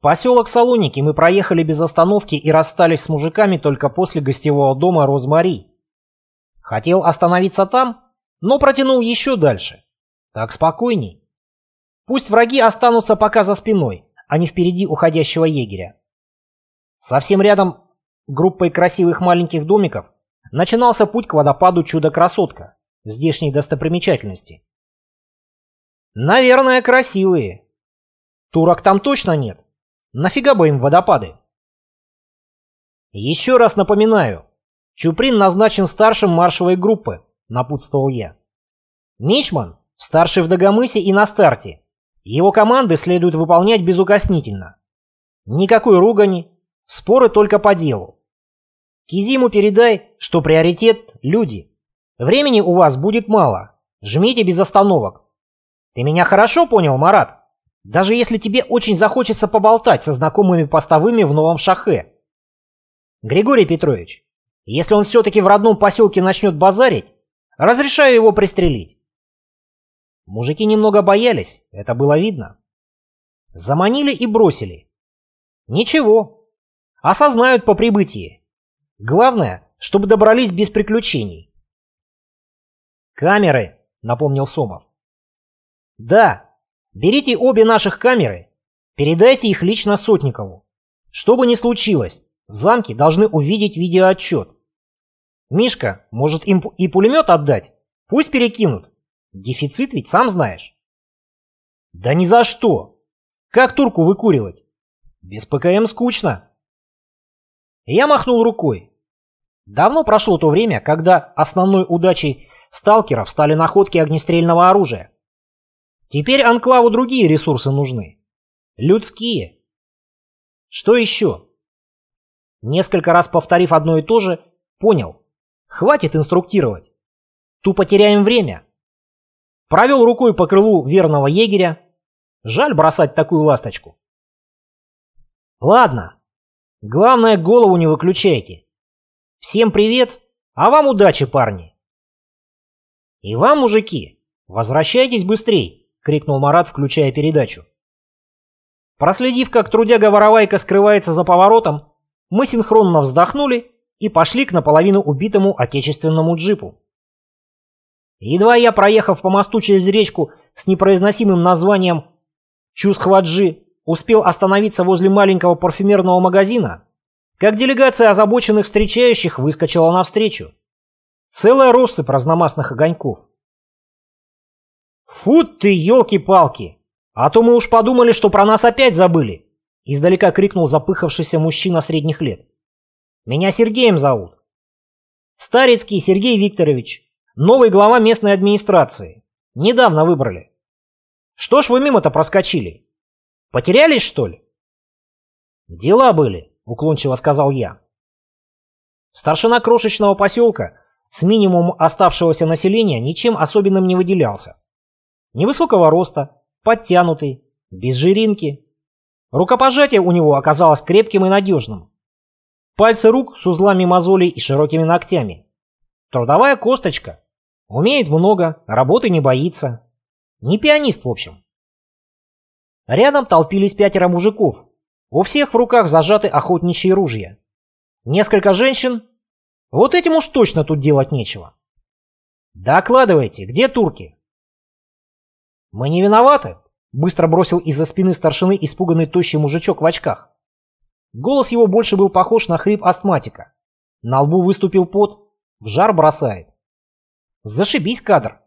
Поселок Салоники мы проехали без остановки и расстались с мужиками только после гостевого дома Розмари. Хотел остановиться там, но протянул еще дальше. Так спокойней. Пусть враги останутся пока за спиной, а не впереди уходящего егеря. Совсем рядом группой красивых маленьких домиков начинался путь к водопаду Чудо-красотка, здешней достопримечательности. Наверное, красивые. Турок там точно нет. Нафига бы им водопады? Еще раз напоминаю, Чуприн назначен старшим маршевой группы, напутствовал я. Мичман старший в Дагомысе и на старте. Его команды следует выполнять безукоснительно. Никакой ругани, споры только по делу. Кизиму передай, что приоритет – люди. Времени у вас будет мало. Жмите без остановок. Ты меня хорошо понял, Марат? Даже если тебе очень захочется поболтать со знакомыми постовыми в Новом Шахе. Григорий Петрович, если он все-таки в родном поселке начнет базарить, разрешаю его пристрелить. Мужики немного боялись, это было видно. Заманили и бросили. Ничего, осознают по прибытии. Главное, чтобы добрались без приключений. «Камеры», — напомнил Сомов. «Да, Берите обе наших камеры, передайте их лично Сотникову. Что бы ни случилось, в замке должны увидеть видеоотчет. Мишка, может им и пулемет отдать? Пусть перекинут. Дефицит ведь сам знаешь. Да ни за что. Как турку выкуривать? Без ПКМ скучно. Я махнул рукой. Давно прошло то время, когда основной удачей сталкеров стали находки огнестрельного оружия. Теперь Анклаву другие ресурсы нужны. Людские. Что еще? Несколько раз повторив одно и то же, понял. Хватит инструктировать. Тупо теряем время. Провел рукой по крылу верного егеря. Жаль бросать такую ласточку. Ладно. Главное, голову не выключайте. Всем привет, а вам удачи, парни. И вам, мужики, возвращайтесь быстрей. — крикнул Марат, включая передачу. Проследив, как трудяга-воровайка скрывается за поворотом, мы синхронно вздохнули и пошли к наполовину убитому отечественному джипу. Едва я, проехав по мосту через речку с непроизносимым названием Чусхваджи, успел остановиться возле маленького парфюмерного магазина, как делегация озабоченных встречающих выскочила навстречу. Целая россыпь разномастных огоньков. «Фу ты, елки-палки! А то мы уж подумали, что про нас опять забыли!» Издалека крикнул запыхавшийся мужчина средних лет. «Меня Сергеем зовут». «Старецкий Сергей Викторович, новый глава местной администрации. Недавно выбрали. Что ж вы мимо-то проскочили? Потерялись, что ли?» «Дела были», — уклончиво сказал я. Старшина крошечного поселка с минимумом оставшегося населения ничем особенным не выделялся. Невысокого роста, подтянутый, без жиринки. Рукопожатие у него оказалось крепким и надежным. Пальцы рук с узлами мозолей и широкими ногтями. Трудовая косточка. Умеет много, работы не боится. Не пианист, в общем. Рядом толпились пятеро мужиков. У всех в руках зажаты охотничьи ружья. Несколько женщин. Вот этим уж точно тут делать нечего. Докладывайте, где турки? «Мы не виноваты!» — быстро бросил из-за спины старшины испуганный тощий мужичок в очках. Голос его больше был похож на хрип астматика. На лбу выступил пот, в жар бросает. «Зашибись, кадр!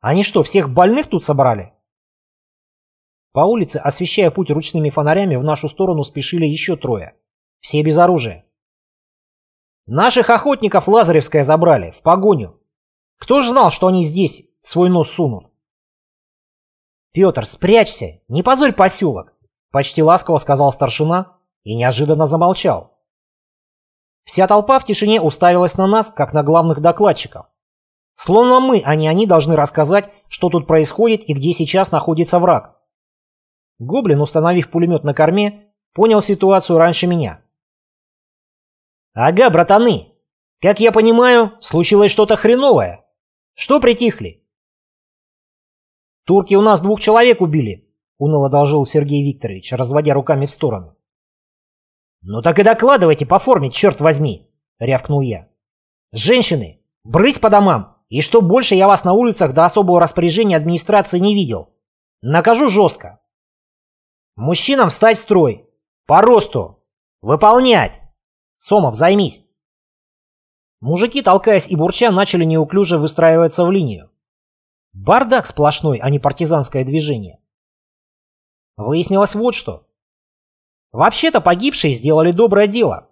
Они что, всех больных тут собрали?» По улице, освещая путь ручными фонарями, в нашу сторону спешили еще трое. Все без оружия. «Наших охотников Лазаревская забрали, в погоню. Кто ж знал, что они здесь свой нос сунут?» «Петр, спрячься! Не позорь поселок!» Почти ласково сказал старшина и неожиданно замолчал. Вся толпа в тишине уставилась на нас, как на главных докладчиков. Словно мы, а не они, должны рассказать, что тут происходит и где сейчас находится враг. Гоблин, установив пулемет на корме, понял ситуацию раньше меня. «Ага, братаны! Как я понимаю, случилось что-то хреновое. Что притихли? Турки у нас двух человек убили. — уныло должил Сергей Викторович, разводя руками в сторону. «Ну так и докладывайте по форме, черт возьми!» — рявкнул я. «Женщины, брысь по домам, и что больше я вас на улицах до особого распоряжения администрации не видел. Накажу жестко. Мужчинам встать в строй. По росту. Выполнять. Сомов, займись». Мужики, толкаясь и бурча, начали неуклюже выстраиваться в линию. Бардак сплошной, а не партизанское движение. Выяснилось вот что. Вообще-то погибшие сделали доброе дело.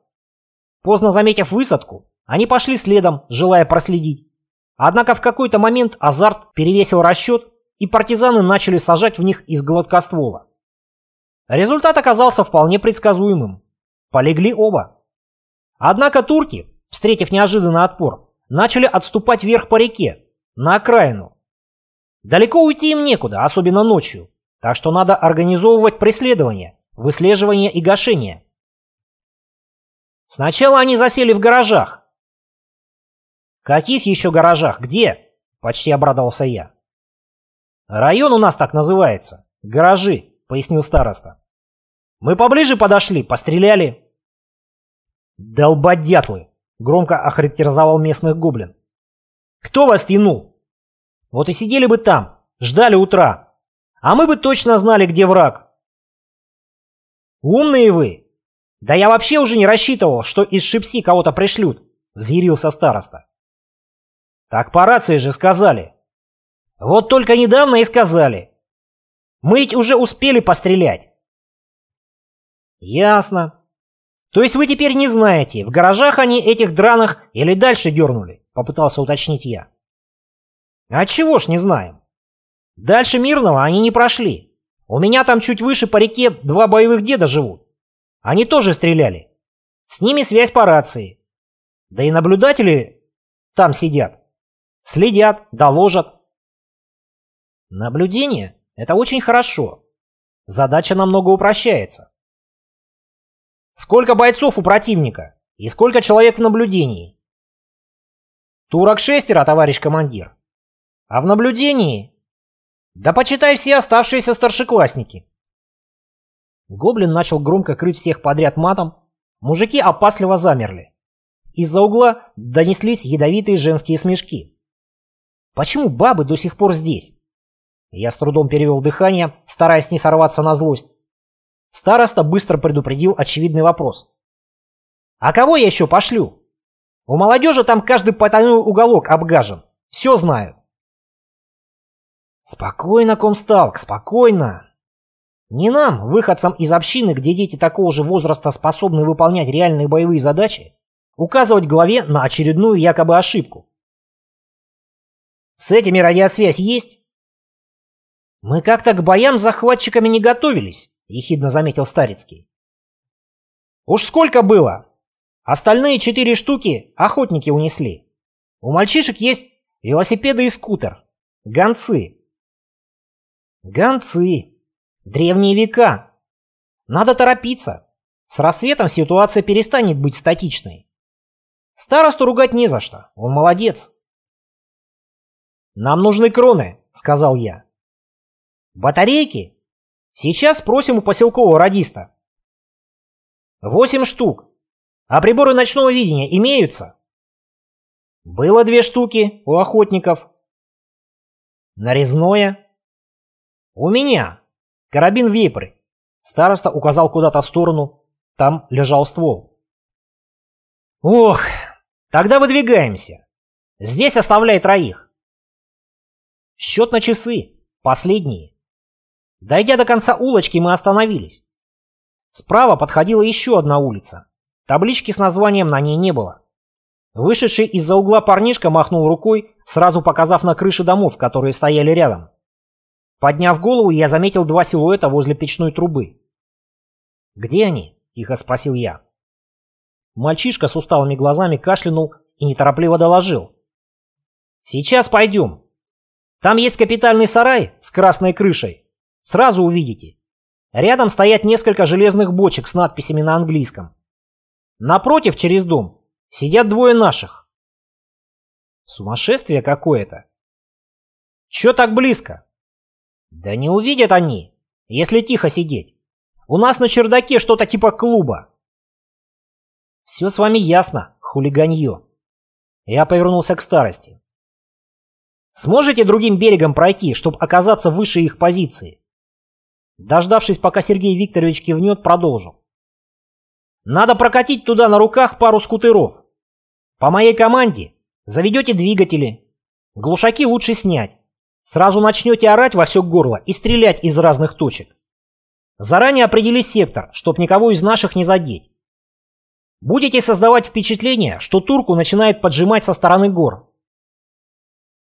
Поздно заметив высадку, они пошли следом, желая проследить. Однако в какой-то момент азарт перевесил расчет, и партизаны начали сажать в них из гладкоствола. Результат оказался вполне предсказуемым. Полегли оба. Однако турки, встретив неожиданный отпор, начали отступать вверх по реке, на окраину. Далеко уйти им некуда, особенно ночью, так что надо организовывать преследование, выслеживание и гашение. Сначала они засели в гаражах. «Каких еще гаражах? Где?» – почти обрадовался я. «Район у нас так называется. Гаражи», – пояснил староста. «Мы поближе подошли, постреляли». «Долбодятлы!» – громко охарактеризовал местных гоблин. «Кто вас тянул? Вот и сидели бы там, ждали утра. А мы бы точно знали, где враг. «Умные вы!» «Да я вообще уже не рассчитывал, что из Шипси кого-то пришлют», — взъярился староста. «Так по рации же сказали». «Вот только недавно и сказали. Мы ведь уже успели пострелять». «Ясно. То есть вы теперь не знаете, в гаражах они этих драных или дальше дернули?» — попытался уточнить я. «А чего ж не знаем? Дальше Мирного они не прошли. У меня там чуть выше по реке два боевых деда живут. Они тоже стреляли. С ними связь по рации. Да и наблюдатели там сидят. Следят, доложат. Наблюдение – это очень хорошо. Задача намного упрощается. Сколько бойцов у противника? И сколько человек в наблюдении? Турок шестеро, товарищ командир. А в наблюдении да почитай все оставшиеся старшеклассники. Гоблин начал громко крыть всех подряд матом. Мужики опасливо замерли. Из-за угла донеслись ядовитые женские смешки. Почему бабы до сих пор здесь? Я с трудом перевел дыхание, стараясь не сорваться на злость. Староста быстро предупредил очевидный вопрос. «А кого я еще пошлю? У молодежи там каждый потайной уголок обгажен. Все знаю. Спокойно, Комсталк, спокойно. Не нам, выходцам из общины, где дети такого же возраста способны выполнять реальные боевые задачи, указывать главе на очередную якобы ошибку. С этими радиосвязь есть? Мы как-то к боям с захватчиками не готовились, ехидно заметил Старицкий. Уж сколько было? Остальные четыре штуки охотники унесли. У мальчишек есть велосипеды и скутер. Гонцы. Гонцы. Древние века. Надо торопиться. С рассветом ситуация перестанет быть статичной. Старосту ругать не за что. Он молодец. «Нам нужны кроны», — сказал я. «Батарейки? Сейчас спросим у поселкового радиста». «Восемь штук. А приборы ночного видения имеются?» «Было две штуки у охотников». «Нарезное?» «У меня! Карабин Вейпры!» Староста указал куда-то в сторону. Там лежал ствол. «Ох, тогда выдвигаемся. Здесь оставляй троих». Счет на часы. Последние. Дойдя до конца улочки, мы остановились. Справа подходила еще одна улица. Таблички с названием на ней не было. Вышедший из-за угла парнишка махнул рукой, сразу показав на крыши домов, которые стояли рядом. Подняв голову, я заметил два силуэта возле печной трубы. «Где они?» – тихо спросил я. Мальчишка с усталыми глазами кашлянул и неторопливо доложил. «Сейчас пойдем. Там есть капитальный сарай с красной крышей. Сразу увидите. Рядом стоят несколько железных бочек с надписями на английском. Напротив, через дом, сидят двое наших. Сумасшествие какое-то. Чё так близко? Да не увидят они. если тихо сидеть. У нас на чердаке что-то типа клуба. Все с вами ясно, хулиганье. Я повернулся к старости. Сможете другим берегом пройти, чтобы оказаться выше их позиции? Дождавшись, пока Сергей Викторович кивнет, продолжил. Надо прокатить туда на руках пару скутеров. По моей команде заведете двигатели. Глушаки лучше снять. Сразу начнете орать во все горло и стрелять из разных точек. Заранее определи сектор, чтоб никого из наших не задеть. Будете создавать впечатление, что турку начинает поджимать со стороны гор.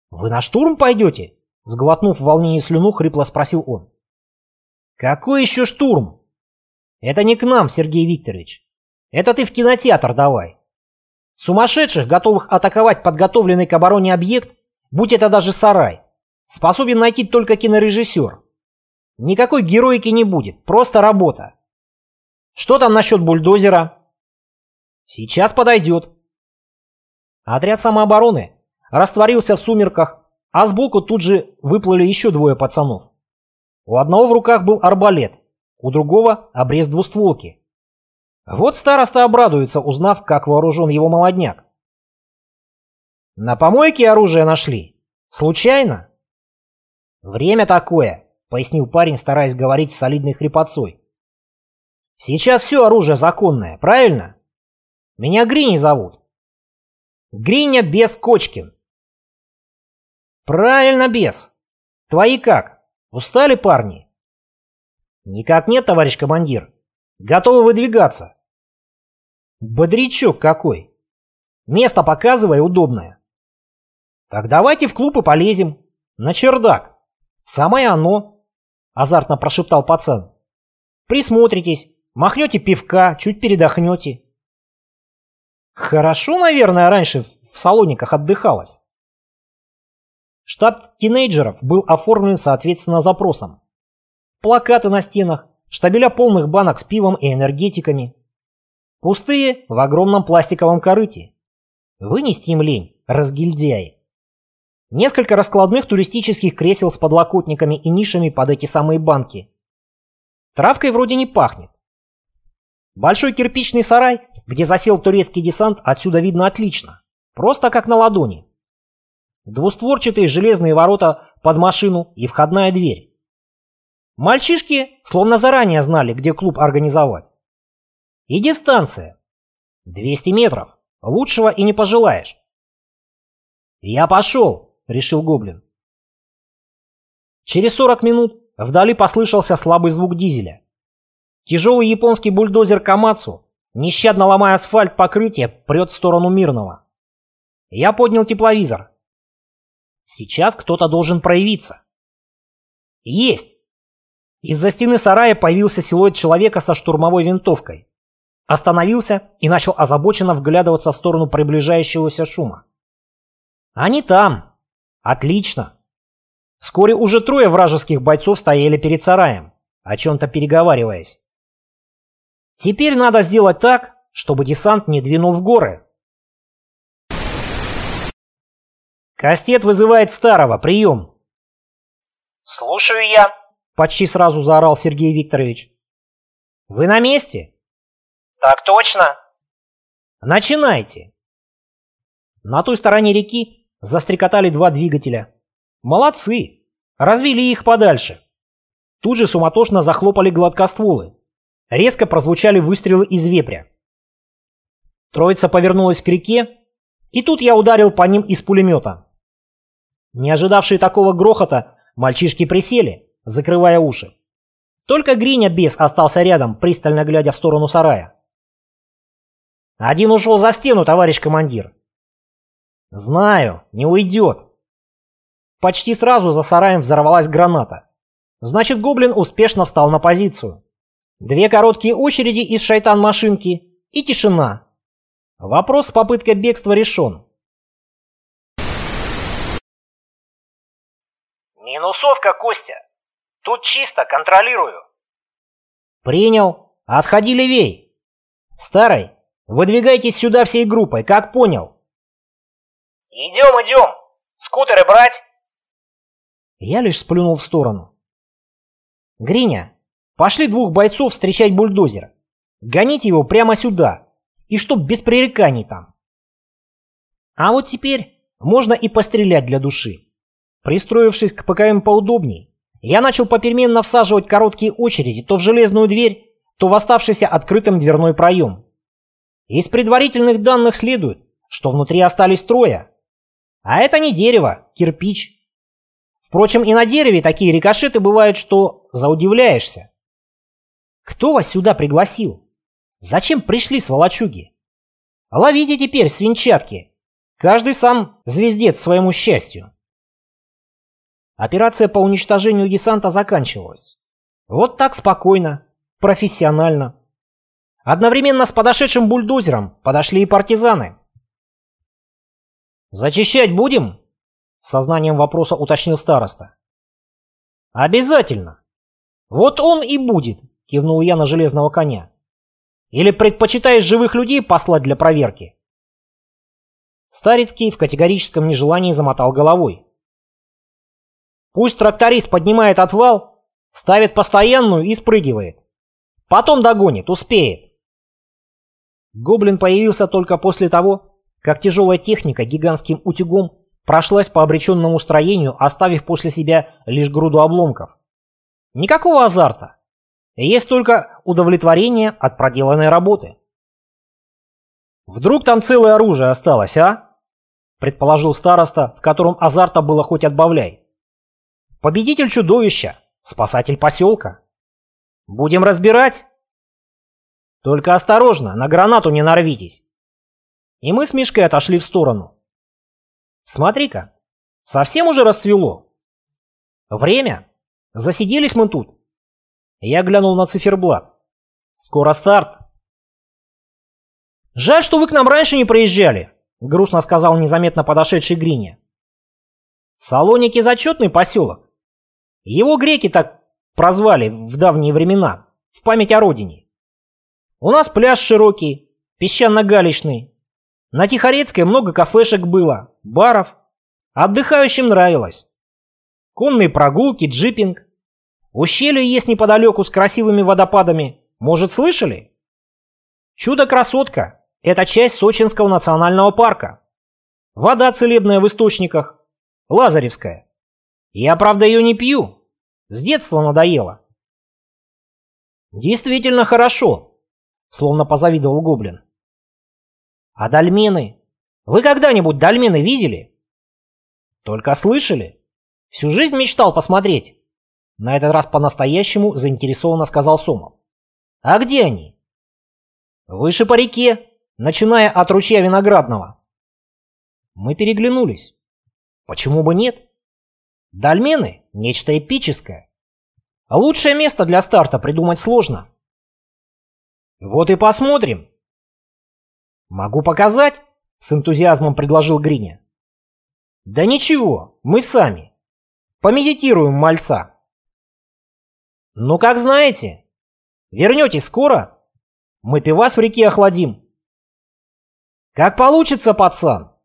«Вы на штурм пойдете?» Сглотнув в волнении слюну, хрипло спросил он. «Какой еще штурм?» «Это не к нам, Сергей Викторович. Это ты в кинотеатр давай. Сумасшедших, готовых атаковать подготовленный к обороне объект, будь это даже сарай, способен найти только кинорежиссер. Никакой героики не будет, просто работа. Что там насчет бульдозера? Сейчас подойдет. Отряд самообороны растворился в сумерках, а сбоку тут же выплыли еще двое пацанов. У одного в руках был арбалет, у другого обрез двустволки. Вот староста обрадуется, узнав, как вооружен его молодняк. На помойке оружие нашли? Случайно? Время такое, пояснил парень, стараясь говорить с солидной хрипотцой. Сейчас все оружие законное, правильно? Меня Грини зовут. Гриня без Кочкин. Правильно, без. Твои как? Устали парни? Никак нет, товарищ командир. Готовы выдвигаться. Бодрячок какой. Место показывай удобное. Так давайте в клуб и полезем. На чердак. Самое оно. Азартно прошептал пацан. Присмотритесь, махнете пивка, чуть передохнете. Хорошо, наверное, раньше в салониках отдыхалось. Штаб тинейджеров был оформлен соответственно запросам. Плакаты на стенах, штабеля полных банок с пивом и энергетиками. Пустые в огромном пластиковом корыте. Вынести им лень, разгильдяи. Несколько раскладных туристических кресел с подлокотниками и нишами под эти самые банки. Травкой вроде не пахнет. Большой кирпичный сарай, где засел турецкий десант, отсюда видно отлично. Просто как на ладони. Двустворчатые железные ворота под машину и входная дверь. Мальчишки словно заранее знали, где клуб организовать. И дистанция. 200 метров. Лучшего и не пожелаешь. «Я пошел!» — решил Гоблин. Через 40 минут вдали послышался слабый звук дизеля. Тяжелый японский бульдозер Камацу, нещадно ломая асфальт покрытия, прет в сторону Мирного. Я поднял тепловизор. Сейчас кто-то должен проявиться. Есть! Из-за стены сарая появился силуэт человека со штурмовой винтовкой. Остановился и начал озабоченно вглядываться в сторону приближающегося шума. «Они там!» Отлично. Вскоре уже трое вражеских бойцов стояли перед сараем, о чем-то переговариваясь. Теперь надо сделать так, чтобы десант не двинул в горы. Кастет вызывает старого, прием. Слушаю я. Почти сразу заорал Сергей Викторович. Вы на месте? Так точно. Начинайте. На той стороне реки Застрекотали два двигателя. Молодцы! Развели их подальше. Тут же суматошно захлопали гладкостволы. Резко прозвучали выстрелы из вепря. Троица повернулась к реке, и тут я ударил по ним из пулемета. Не ожидавшие такого грохота, мальчишки присели, закрывая уши. Только Гриня без остался рядом, пристально глядя в сторону сарая. «Один ушел за стену, товарищ командир», «Знаю, не уйдет». Почти сразу за сараем взорвалась граната. Значит, гоблин успешно встал на позицию. Две короткие очереди из шайтан-машинки и тишина. Вопрос с попыткой бегства решен. «Минусовка, Костя. Тут чисто, контролирую». «Принял. Отходи левей. Старый, выдвигайтесь сюда всей группой, как понял?» «Идем, идем! Скутеры брать!» Я лишь сплюнул в сторону. Гриня, пошли двух бойцов встречать бульдозер. Гоните его прямо сюда. И чтоб без пререканий там. А вот теперь можно и пострелять для души. Пристроившись к ПКМ поудобней, я начал попеременно всаживать короткие очереди то в железную дверь, то в оставшийся открытым дверной проем. Из предварительных данных следует, что внутри остались трое. А это не дерево, кирпич. Впрочем, и на дереве такие рикошеты бывают, что заудивляешься. Кто вас сюда пригласил? Зачем пришли сволочуги? Ловите теперь свинчатки. Каждый сам звездец своему счастью. Операция по уничтожению десанта заканчивалась. Вот так спокойно, профессионально. Одновременно с подошедшим бульдозером подошли и партизаны. «Зачищать будем?» — сознанием вопроса уточнил староста. «Обязательно. Вот он и будет», — кивнул я на железного коня. «Или предпочитаешь живых людей послать для проверки?» Старицкий в категорическом нежелании замотал головой. «Пусть тракторист поднимает отвал, ставит постоянную и спрыгивает. Потом догонит, успеет. Гоблин появился только после того, как тяжелая техника гигантским утюгом прошлась по обреченному строению, оставив после себя лишь груду обломков. Никакого азарта. Есть только удовлетворение от проделанной работы. «Вдруг там целое оружие осталось, а?» предположил староста, в котором азарта было хоть отбавляй. «Победитель чудовища, спасатель поселка. Будем разбирать?» Только осторожно, на гранату не нарвитесь. И мы с Мишкой отошли в сторону. Смотри-ка, совсем уже расцвело. Время. Засиделись мы тут. Я глянул на циферблат. Скоро старт. Жаль, что вы к нам раньше не приезжали, грустно сказал незаметно подошедший Гриня. Салоники зачетный поселок. Его греки так прозвали в давние времена, в память о родине. У нас пляж широкий, песчано-галечный. На Тихорецкой много кафешек было, баров. Отдыхающим нравилось. Конные прогулки, джипинг. Ущелье есть неподалеку с красивыми водопадами. Может, слышали? Чудо-красотка – это часть Сочинского национального парка. Вода целебная в источниках. Лазаревская. Я, правда, ее не пью. С детства надоело. Действительно хорошо словно позавидовал гоблин. А дольмены? Вы когда-нибудь дольмены видели? Только слышали? Всю жизнь мечтал посмотреть. На этот раз по-настоящему заинтересованно сказал Сомов. А где они? Выше по реке, начиная от ручья Виноградного. Мы переглянулись. Почему бы нет? Дольмены – нечто эпическое. Лучшее место для старта придумать сложно. Вот и посмотрим. Могу показать? С энтузиазмом предложил Гриня. Да ничего, мы сами. Помедитируем мальца. Ну, как знаете. Вернетесь скоро? Мы пивас в реке охладим. Как получится, пацан.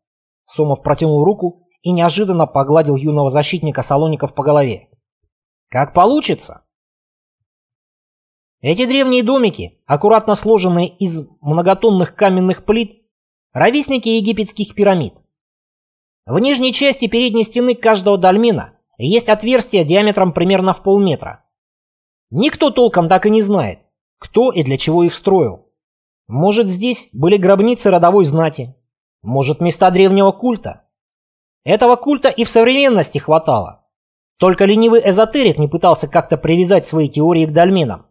Сомов протянул руку и неожиданно погладил юного защитника Салоников по голове. Как получится. Эти древние домики, аккуратно сложенные из многотонных каменных плит, ровесники египетских пирамид. В нижней части передней стены каждого дольмена есть отверстие диаметром примерно в полметра. Никто толком так и не знает, кто и для чего их строил. Может, здесь были гробницы родовой знати, может, места древнего культа. Этого культа и в современности хватало. Только ленивый эзотерик не пытался как-то привязать свои теории к дольменам.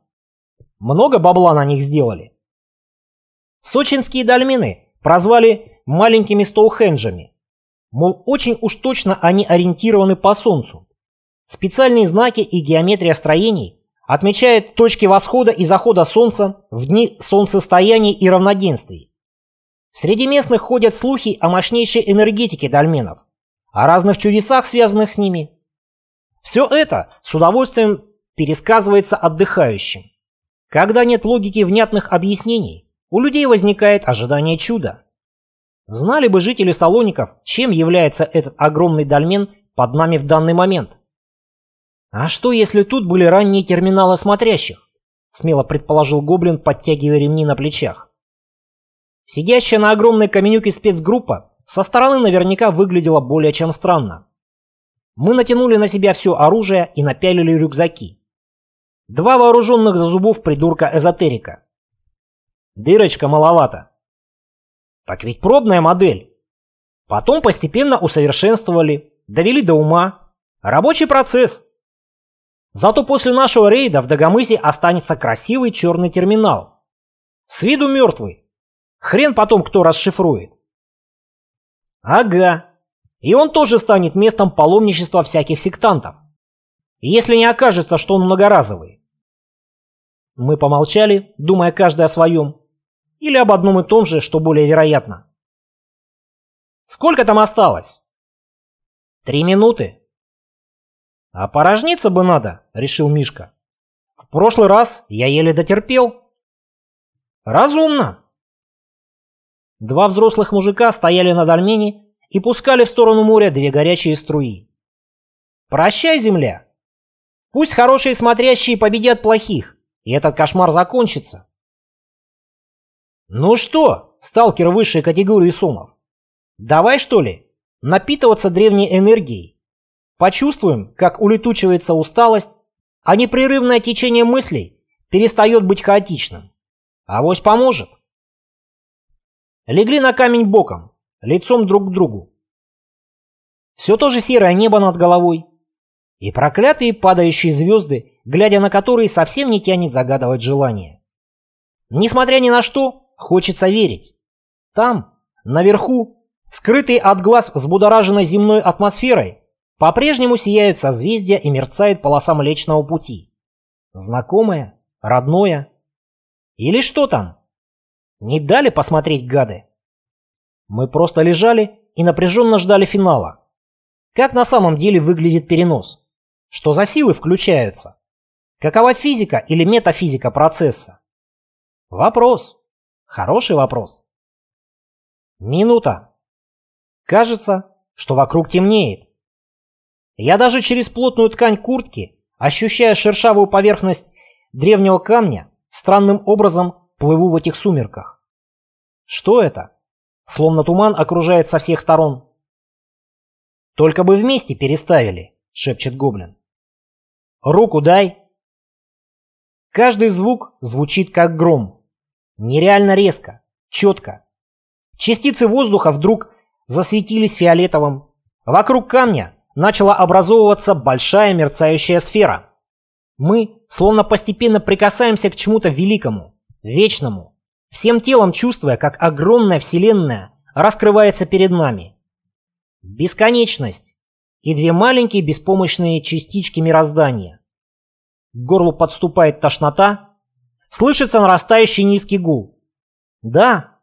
Много бабла на них сделали. Сочинские дольмены прозвали маленькими Стоухенджами. Мол, очень уж точно они ориентированы по Солнцу. Специальные знаки и геометрия строений отмечают точки восхода и захода Солнца в дни солнцестояний и равноденствий. Среди местных ходят слухи о мощнейшей энергетике дольменов, о разных чудесах, связанных с ними. Все это с удовольствием пересказывается отдыхающим. Когда нет логики внятных объяснений, у людей возникает ожидание чуда. Знали бы жители Салоников, чем является этот огромный дольмен под нами в данный момент. А что, если тут были ранние терминалы смотрящих? Смело предположил Гоблин, подтягивая ремни на плечах. Сидящая на огромной каменюке спецгруппа со стороны наверняка выглядела более чем странно. Мы натянули на себя все оружие и напялили рюкзаки. Два вооруженных за зубов придурка-эзотерика. Дырочка маловато. Так ведь пробная модель. Потом постепенно усовершенствовали, довели до ума. Рабочий процесс. Зато после нашего рейда в Дагомысе останется красивый черный терминал. С виду мертвый. Хрен потом кто расшифрует. Ага. И он тоже станет местом паломничества всяких сектантов. Если не окажется, что он многоразовый. Мы помолчали, думая каждый о своем. Или об одном и том же, что более вероятно. Сколько там осталось? Три минуты. А порожниться бы надо, решил Мишка. В прошлый раз я еле дотерпел. Разумно. Два взрослых мужика стояли на дольмене и пускали в сторону моря две горячие струи. Прощай, земля. Пусть хорошие смотрящие победят плохих, и этот кошмар закончится. Ну что, сталкер высшей категории сумов, давай что ли, напитываться древней энергией. Почувствуем, как улетучивается усталость, а непрерывное течение мыслей перестает быть хаотичным. Авось поможет. Легли на камень боком, лицом друг к другу. Все то же серое небо над головой. И проклятые падающие звезды, глядя на которые совсем не тянет загадывать желание. Несмотря ни на что, хочется верить. Там, наверху, скрытые от глаз взбудораженной земной атмосферой, по-прежнему сияют созвездия и мерцает полоса Млечного Пути. Знакомое? Родное? Или что там? Не дали посмотреть гады? Мы просто лежали и напряженно ждали финала. Как на самом деле выглядит перенос? Что за силы включаются? Какова физика или метафизика процесса? Вопрос. Хороший вопрос. Минута. Кажется, что вокруг темнеет. Я даже через плотную ткань куртки, ощущая шершавую поверхность древнего камня, странным образом плыву в этих сумерках. Что это? Словно туман окружает со всех сторон. Только бы вместе переставили, шепчет гоблин. Руку дай. Каждый звук звучит как гром. Нереально резко, четко. Частицы воздуха вдруг засветились фиолетовым. Вокруг камня начала образовываться большая мерцающая сфера. Мы словно постепенно прикасаемся к чему-то великому вечному, всем телом чувствуя, как огромная вселенная раскрывается перед нами. Бесконечность и две маленькие беспомощные частички мироздания. К горлу подступает тошнота, слышится нарастающий низкий гул. Да,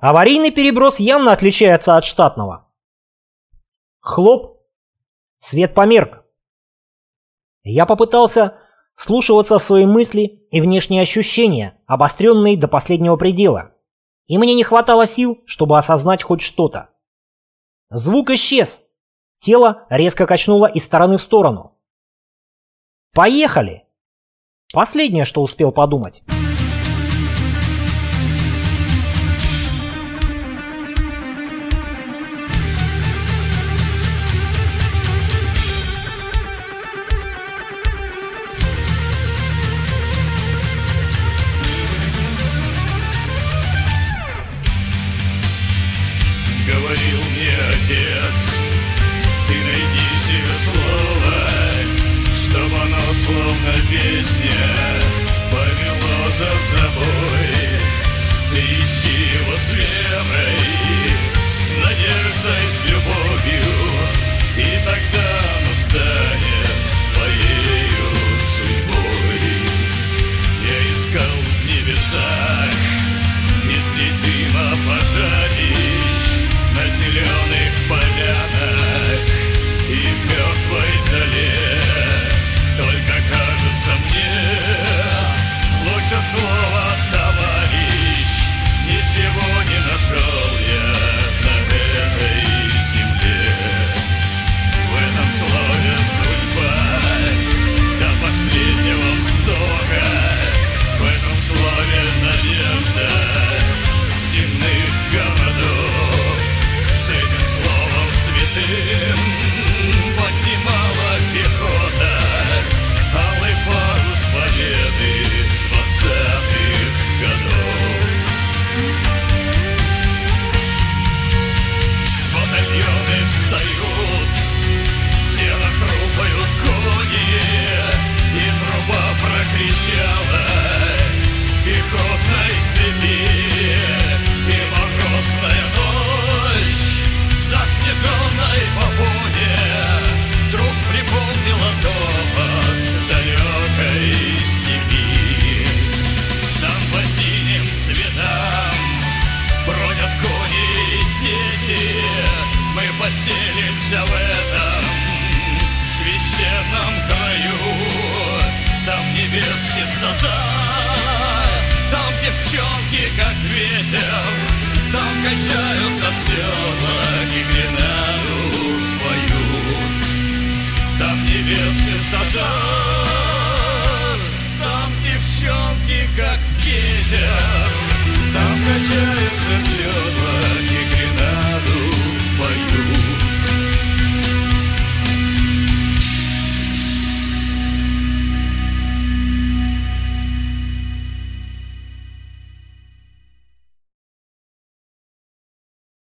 аварийный переброс явно отличается от штатного. Хлоп, свет померк. Я попытался слушаться в свои мысли и внешние ощущения, обостренные до последнего предела. И мне не хватало сил, чтобы осознать хоть что-то. Звук исчез. Тело резко качнуло из стороны в сторону. «Поехали!» Последнее, что успел подумать. Говорил мне отец, ты найди себе слово. Чтоб оно словно песня Повело за собой. Ты ищи его с верой С надеждой, с любовью И тогда оно станет твоею судьбой. Я искал в небесах Если дыма пожаришь на Населен world. поселимся в этом священном краю. Там небес чистота, там девчонки, как ветер, там качаются все ноги гренаду поют. Там небес чистота, там девчонки, как ветер, там качаются все ноги